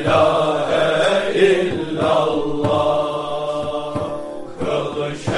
ilahe illallah. Kılıç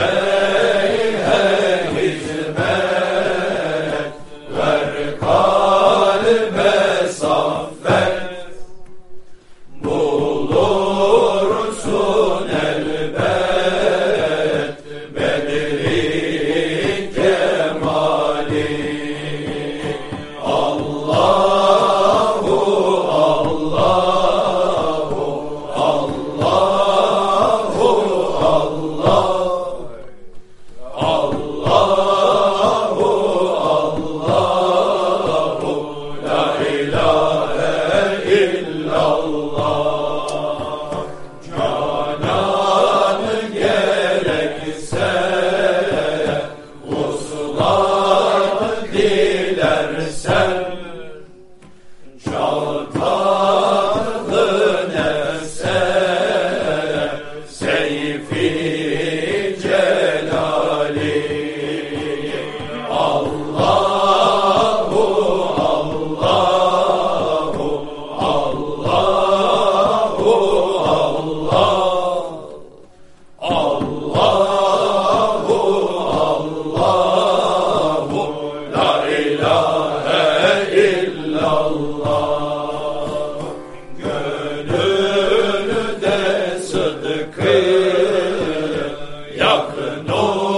Sir. The North.